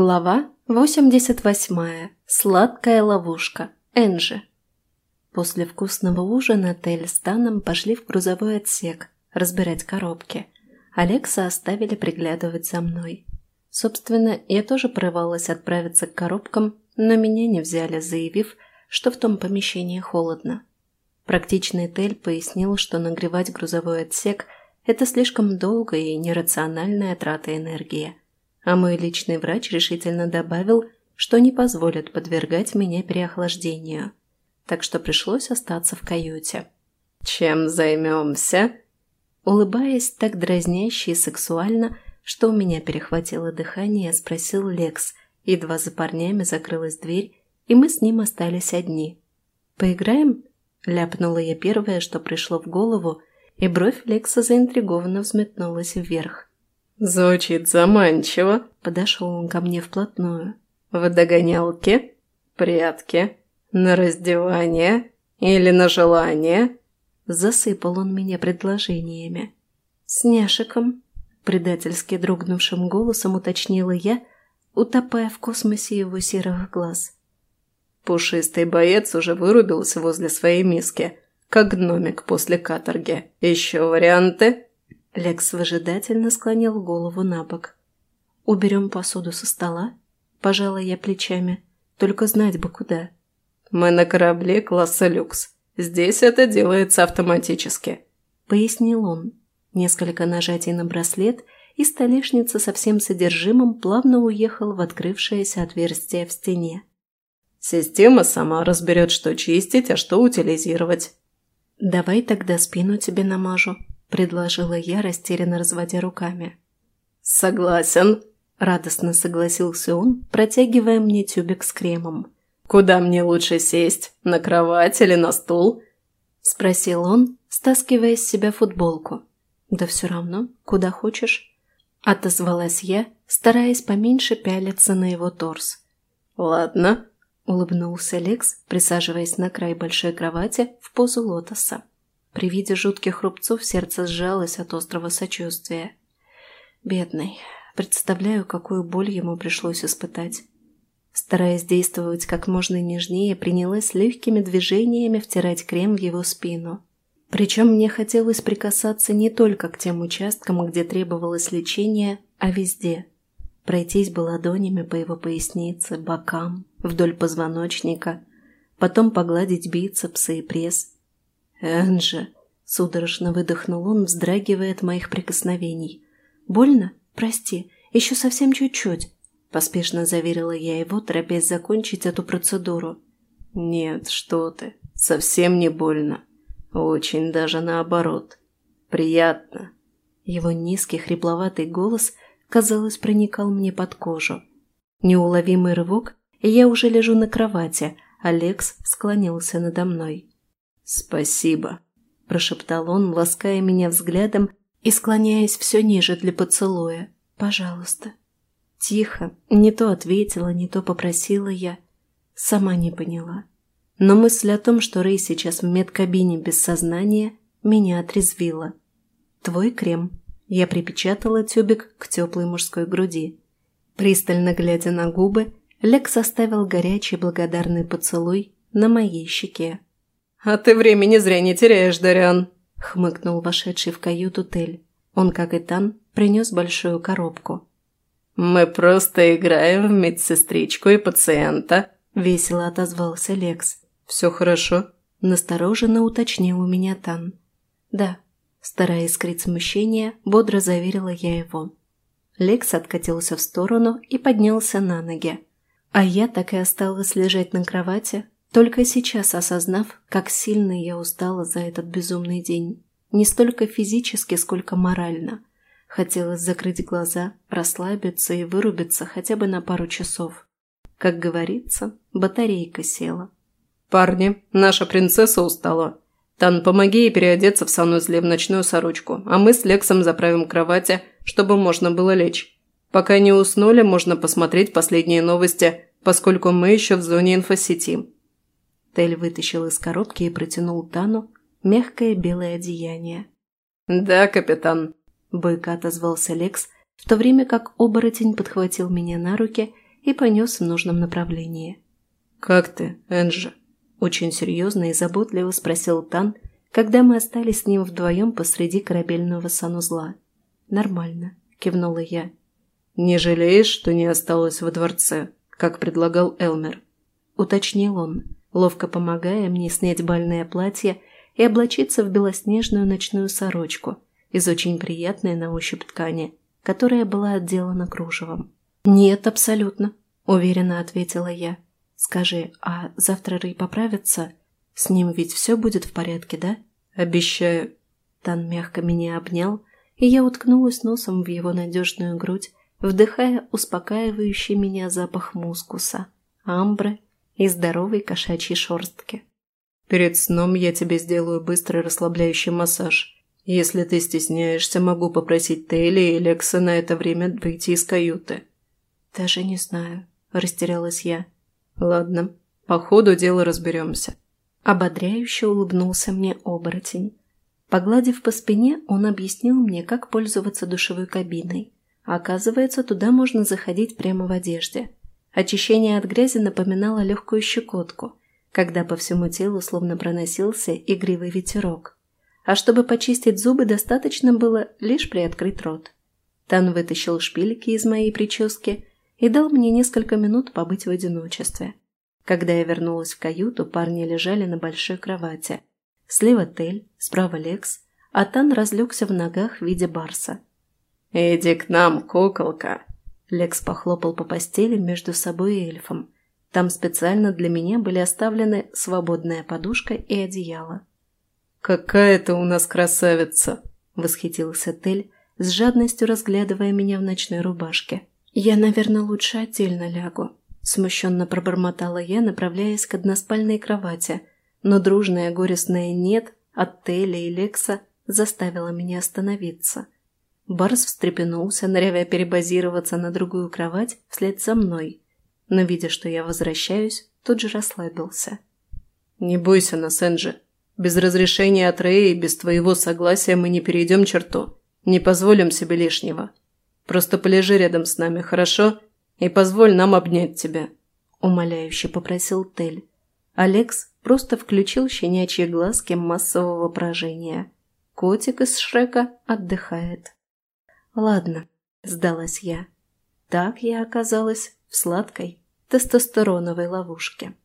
Глава 88. Сладкая ловушка. Энджи. После вкусного ужина Тель с Таном пошли в грузовой отсек разбирать коробки. Алекса оставили приглядывать за мной. Собственно, я тоже порывалась отправиться к коробкам, но меня не взяли, заявив, что в том помещении холодно. Практичный Тель пояснил, что нагревать грузовой отсек – это слишком долгая и нерациональная трата энергии – а мой личный врач решительно добавил, что не позволят подвергать меня переохлаждению. Так что пришлось остаться в каюте. «Чем займемся?» Улыбаясь так дразняще и сексуально, что у меня перехватило дыхание, спросил Лекс. Едва за парнями закрылась дверь, и мы с ним остались одни. «Поиграем?» – ляпнула я первое, что пришло в голову, и бровь Лекса заинтригованно взметнулась вверх. «Звучит заманчиво», — подошел он ко мне вплотную. «В догонялке? Прятки? На раздевание? Или на желание?» Засыпал он меня предложениями. «С няшиком», — предательски дрогнувшим голосом уточнила я, утопая в космосе его серых глаз. Пушистый боец уже вырубился возле своей миски, как гномик после каторги. «Еще варианты?» Лекс выжидательно склонил голову на бок. «Уберем посуду со стола?» Пожала я плечами. «Только знать бы куда». «Мы на корабле класса люкс. Здесь это делается автоматически», — пояснил он. Несколько нажатий на браслет, и столешница со всем содержимым плавно уехала в открывшееся отверстие в стене. «Система сама разберет, что чистить, а что утилизировать». «Давай тогда спину тебе намажу», – предложила я, растерянно разводя руками. «Согласен», – радостно согласился он, протягивая мне тюбик с кремом. «Куда мне лучше сесть? На кровать или на стул?» – спросил он, стаскивая с себя футболку. «Да все равно, куда хочешь», – отозвалась я, стараясь поменьше пялиться на его торс. «Ладно», – улыбнулся Лекс, присаживаясь на край большой кровати в позу лотоса. При виде жутких рубцов сердце сжалось от острого сочувствия. Бедный. Представляю, какую боль ему пришлось испытать. Стараясь действовать как можно нежнее, принялась легкими движениями втирать крем в его спину. Причем мне хотелось прикасаться не только к тем участкам, где требовалось лечение, а везде. Пройтись бы ладонями по его пояснице, бокам, вдоль позвоночника, потом погладить бицепсы и пресс, «Энджи!» – судорожно выдохнул он, вздрагивая от моих прикосновений. «Больно? Прости, еще совсем чуть-чуть», – поспешно заверила я его, торопясь закончить эту процедуру. «Нет, что ты, совсем не больно. Очень даже наоборот. Приятно». Его низкий хрипловатый голос, казалось, проникал мне под кожу. Неуловимый рывок, и я уже лежу на кровати, Алекс склонился надо мной. «Спасибо», – прошептал он, лаская меня взглядом и склоняясь все ниже для поцелуя. «Пожалуйста». Тихо, не то ответила, не то попросила я. Сама не поняла. Но мысль о том, что Рэй сейчас в медкабине без сознания, меня отрезвила. «Твой крем». Я припечатала тюбик к теплой мужской груди. Пристально глядя на губы, Лекс оставил горячий благодарный поцелуй на моей щеке. «А ты времени зря не теряешь, Дариан», – хмыкнул вошедший в каюту Тель. Он, как и Тан, принес большую коробку. «Мы просто играем в медсестричку и пациента», – весело отозвался Лекс. «Все хорошо?» – настороженно уточнил у меня Тан. «Да», – стараясь скрыть смущение, бодро заверила я его. Лекс откатился в сторону и поднялся на ноги. А я так и осталась лежать на кровати, только сейчас осознав, как сильно я устала за этот безумный день. Не столько физически, сколько морально. Хотелось закрыть глаза, расслабиться и вырубиться хотя бы на пару часов. Как говорится, батарейка села. «Парни, наша принцесса устала. Тан, помоги ей переодеться в санузле в ночную сорочку, а мы с Лексом заправим кровати, чтобы можно было лечь. Пока не уснули, можно посмотреть последние новости, поскольку мы еще в зоне инфосети. Тель вытащил из коробки и протянул Тану мягкое белое одеяние. «Да, капитан», – бойко отозвался Лекс, в то время как оборотень подхватил меня на руки и понес в нужном направлении. «Как ты, Энджи?» – очень серьезно и заботливо спросил Тан, когда мы остались с ним вдвоем посреди корабельного санузла. «Нормально», – кивнула я. «Не жалеешь, что не осталась во дворце, как предлагал Элмер?» – уточнил он, ловко помогая мне снять бальное платье и облачиться в белоснежную ночную сорочку из очень приятной на ощупь ткани, которая была отделана кружевом. «Нет, абсолютно», – уверенно ответила я. «Скажи, а завтра Рэй поправится? С ним ведь все будет в порядке, да?» «Обещаю». Тан мягко меня обнял, и я уткнулась носом в его надежную грудь, вдыхая успокаивающий меня запах мускуса, амбры и здоровой кошачьей шорстки. «Перед сном я тебе сделаю быстрый расслабляющий массаж. Если ты стесняешься, могу попросить Тейли и Лекса на это время выйти из каюты». «Даже не знаю», – растерялась я. «Ладно, по ходу дела разберемся». Ободряюще улыбнулся мне оборотень. Погладив по спине, он объяснил мне, как пользоваться душевой кабиной. Оказывается, туда можно заходить прямо в одежде. Очищение от грязи напоминало легкую щекотку, когда по всему телу словно проносился игривый ветерок. А чтобы почистить зубы, достаточно было лишь приоткрыть рот. Тан вытащил шпильки из моей прически и дал мне несколько минут побыть в одиночестве. Когда я вернулась в каюту, парни лежали на большой кровати. Слева Тель, справа Лекс, а Тан разлегся в ногах в виде барса. «Иди к нам, куколка!» Лекс похлопал по постели между собой и эльфом. Там специально для меня были оставлены свободная подушка и одеяло. «Какая ты у нас красавица!» – восхитился Тель, с жадностью разглядывая меня в ночной рубашке. «Я, наверное, лучше отдельно лягу», – смущенно пробормотала я, направляясь к односпальной кровати, но дружное горестное «нет» от Теля и Лекса заставило меня остановиться. Барс встрепенулся, нырявя перебазироваться на другую кровать вслед за мной, но, видя, что я возвращаюсь, тут же расслабился. «Не бойся нас, Энджи. Без разрешения от Рэя и без твоего согласия мы не перейдем черту. Не позволим себе лишнего. Просто полежи рядом с нами, хорошо? И позволь нам обнять тебя», – умоляюще попросил Тель. Алекс просто включил щенячьи глазки массового поражения. Котик из Шрека отдыхает. «Ладно», – сдалась я. Так я оказалась в сладкой тестостероновой ловушке.